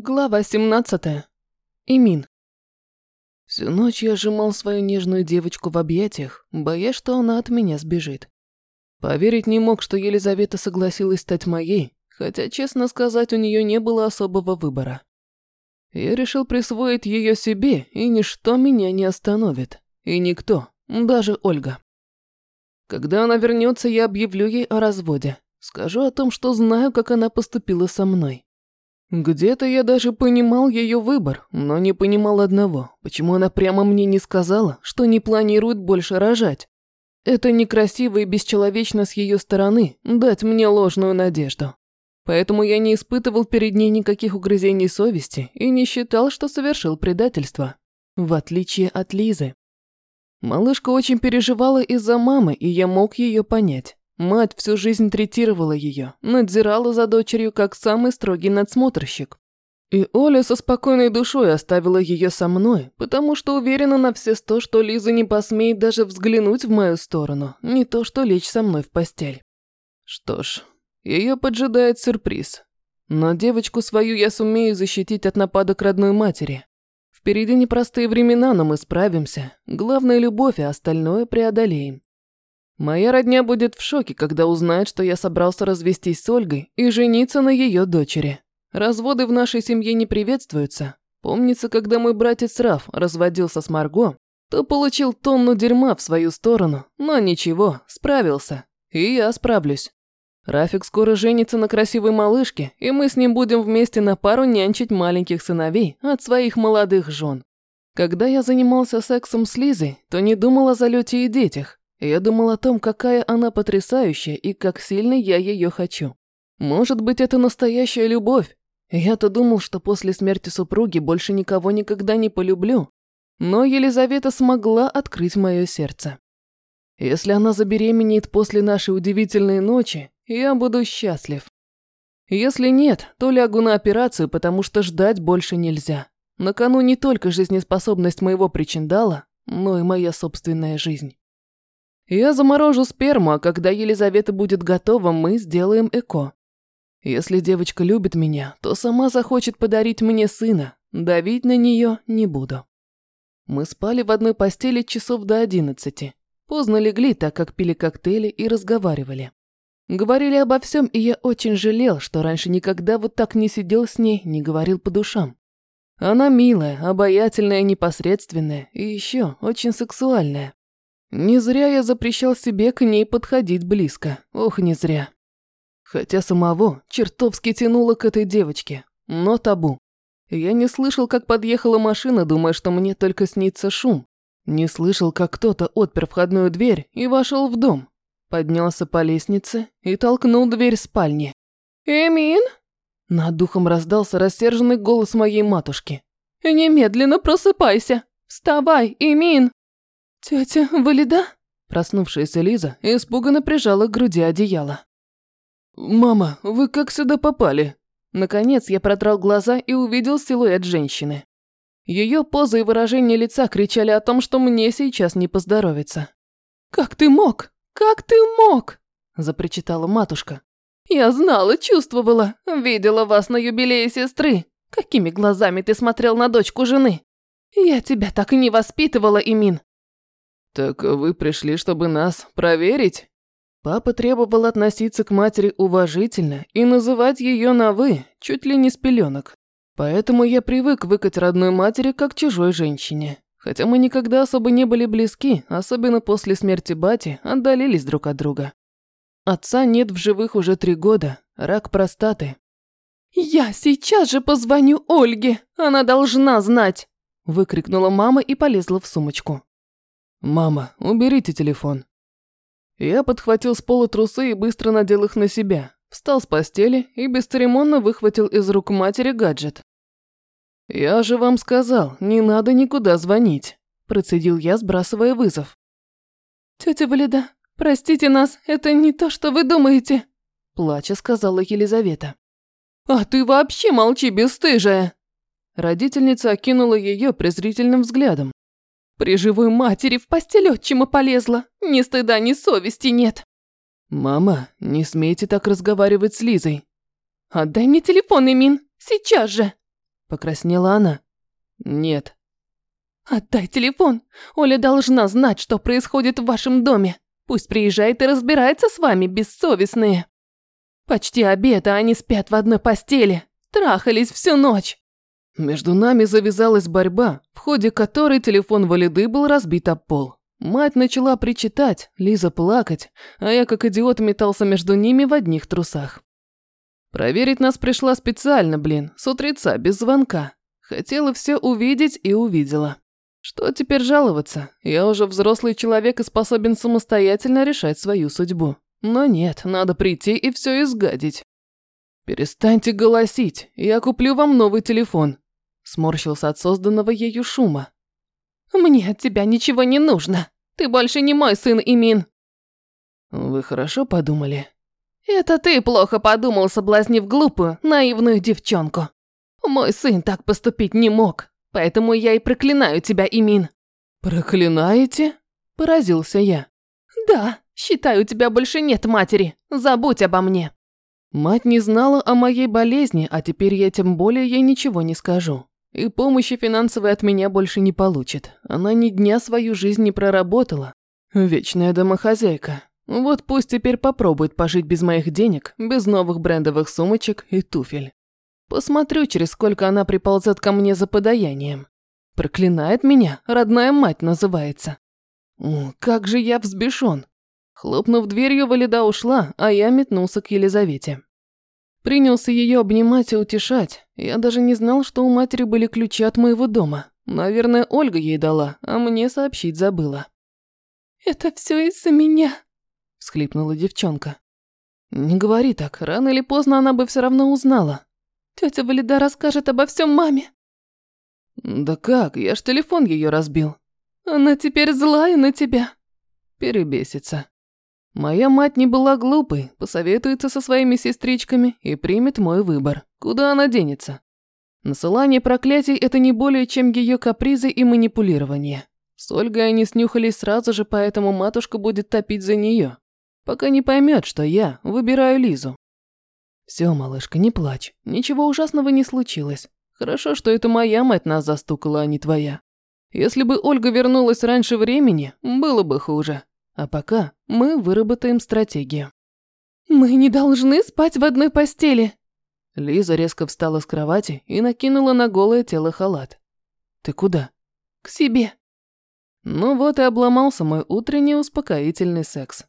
Глава 17. Имин. Всю ночь я сжимал свою нежную девочку в объятиях, боясь, что она от меня сбежит. Поверить не мог, что Елизавета согласилась стать моей, хотя, честно сказать, у нее не было особого выбора. Я решил присвоить ее себе, и ничто меня не остановит. И никто, даже Ольга. Когда она вернется, я объявлю ей о разводе. Скажу о том, что знаю, как она поступила со мной. Где-то я даже понимал ее выбор, но не понимал одного, почему она прямо мне не сказала, что не планирует больше рожать. Это некрасиво и бесчеловечно с ее стороны дать мне ложную надежду. Поэтому я не испытывал перед ней никаких угрызений совести и не считал, что совершил предательство. В отличие от Лизы. Малышка очень переживала из-за мамы, и я мог ее понять. Мать всю жизнь третировала ее, надзирала за дочерью как самый строгий надсмотрщик. И Оля со спокойной душой оставила ее со мной, потому что уверена на все сто, что Лиза не посмеет даже взглянуть в мою сторону, не то что лечь со мной в постель. Что ж, ее поджидает сюрприз. Но девочку свою я сумею защитить от нападок родной матери. Впереди непростые времена, но мы справимся. Главное – любовь, а остальное преодолеем. Моя родня будет в шоке, когда узнает, что я собрался развестись с Ольгой и жениться на ее дочери. Разводы в нашей семье не приветствуются. Помнится, когда мой братец Раф разводился с Марго, то получил тонну дерьма в свою сторону, но ничего, справился. И я справлюсь. Рафик скоро женится на красивой малышке, и мы с ним будем вместе на пару нянчить маленьких сыновей от своих молодых жен. Когда я занимался сексом с Лизой, то не думал о залете и детях. Я думал о том, какая она потрясающая и как сильно я ее хочу. Может быть, это настоящая любовь. Я-то думал, что после смерти супруги больше никого никогда не полюблю. Но Елизавета смогла открыть мое сердце. Если она забеременеет после нашей удивительной ночи, я буду счастлив. Если нет, то лягу на операцию, потому что ждать больше нельзя. На кону не только жизнеспособность моего причиндала, но и моя собственная жизнь. Я заморожу сперму, а когда Елизавета будет готова, мы сделаем ЭКО. Если девочка любит меня, то сама захочет подарить мне сына. Давить на нее не буду. Мы спали в одной постели часов до одиннадцати. Поздно легли, так как пили коктейли и разговаривали. Говорили обо всем, и я очень жалел, что раньше никогда вот так не сидел с ней, не говорил по душам. Она милая, обаятельная, непосредственная и еще очень сексуальная. Не зря я запрещал себе к ней подходить близко. Ох, не зря. Хотя самого чертовски тянуло к этой девочке. Но табу. Я не слышал, как подъехала машина, думая, что мне только снится шум. Не слышал, как кто-то отпер входную дверь и вошел в дом. Поднялся по лестнице и толкнул дверь спальни. «Эмин?» Над духом раздался рассерженный голос моей матушки. «Немедленно просыпайся! Вставай, Эмин!» «Тетя Валида?» Проснувшаяся Лиза испуганно прижала к груди одеяло. «Мама, вы как сюда попали?» Наконец я протрал глаза и увидел силуэт женщины. Ее поза и выражение лица кричали о том, что мне сейчас не поздоровится. «Как ты мог? Как ты мог?» – запричитала матушка. «Я знала, чувствовала, видела вас на юбилее сестры. Какими глазами ты смотрел на дочку жены? Я тебя так и не воспитывала, Имин. «Так вы пришли, чтобы нас проверить?» Папа требовал относиться к матери уважительно и называть ее на «вы», чуть ли не с пеленок. Поэтому я привык выкать родной матери как чужой женщине. Хотя мы никогда особо не были близки, особенно после смерти бати, отдалились друг от друга. Отца нет в живых уже три года, рак простаты. «Я сейчас же позвоню Ольге, она должна знать!» выкрикнула мама и полезла в сумочку. «Мама, уберите телефон». Я подхватил с пола трусы и быстро надел их на себя, встал с постели и бесцеремонно выхватил из рук матери гаджет. «Я же вам сказал, не надо никуда звонить», – процедил я, сбрасывая вызов. «Тетя Валида, простите нас, это не то, что вы думаете», – плача сказала Елизавета. «А ты вообще молчи, бесстыжая!» Родительница окинула ее презрительным взглядом. При живой матери в постель отчима полезла. Ни стыда, ни совести нет. Мама, не смейте так разговаривать с Лизой. Отдай мне телефон, Эмин. Сейчас же. Покраснела она. Нет. Отдай телефон. Оля должна знать, что происходит в вашем доме. Пусть приезжает и разбирается с вами, бессовестные. Почти обед, а они спят в одной постели. Трахались всю ночь. Между нами завязалась борьба, в ходе которой телефон Валиды был разбит об пол. Мать начала причитать, Лиза плакать, а я как идиот метался между ними в одних трусах. Проверить нас пришла специально, блин, с утреца, без звонка. Хотела все увидеть и увидела. Что теперь жаловаться? Я уже взрослый человек и способен самостоятельно решать свою судьбу. Но нет, надо прийти и все изгадить. «Перестаньте голосить, я куплю вам новый телефон», – сморщился от созданного ею шума. «Мне от тебя ничего не нужно. Ты больше не мой сын Имин». «Вы хорошо подумали?» «Это ты плохо подумал, соблазнив глупую, наивную девчонку. Мой сын так поступить не мог, поэтому я и проклинаю тебя, Имин». «Проклинаете?» – поразился я. «Да, считаю, тебя больше нет матери. Забудь обо мне». Мать не знала о моей болезни, а теперь я тем более ей ничего не скажу. И помощи финансовой от меня больше не получит. Она ни дня свою жизнь не проработала. Вечная домохозяйка. Вот пусть теперь попробует пожить без моих денег, без новых брендовых сумочек и туфель. Посмотрю, через сколько она приползет ко мне за подаянием. Проклинает меня, родная мать называется. О, как же я взбешен. Хлопнув дверью, Валида ушла, а я метнулся к Елизавете. Принялся ее обнимать и утешать. Я даже не знал, что у матери были ключи от моего дома. Наверное, Ольга ей дала, а мне сообщить забыла. «Это все из-за меня», – всхлипнула девчонка. «Не говори так, рано или поздно она бы все равно узнала». «Тетя Валида расскажет обо всем маме». «Да как, я ж телефон ее разбил». «Она теперь злая на тебя». Перебесится. Моя мать не была глупой, посоветуется со своими сестричками и примет мой выбор. Куда она денется? Насылание проклятий – это не более чем ее капризы и манипулирование. С Ольгой они снюхались сразу же, поэтому матушка будет топить за нее, пока не поймет, что я выбираю Лизу. Все, малышка, не плачь, ничего ужасного не случилось. Хорошо, что это моя мать нас застукала, а не твоя. Если бы Ольга вернулась раньше времени, было бы хуже. А пока мы выработаем стратегию. «Мы не должны спать в одной постели!» Лиза резко встала с кровати и накинула на голое тело халат. «Ты куда?» «К себе». Ну вот и обломался мой утренний успокоительный секс.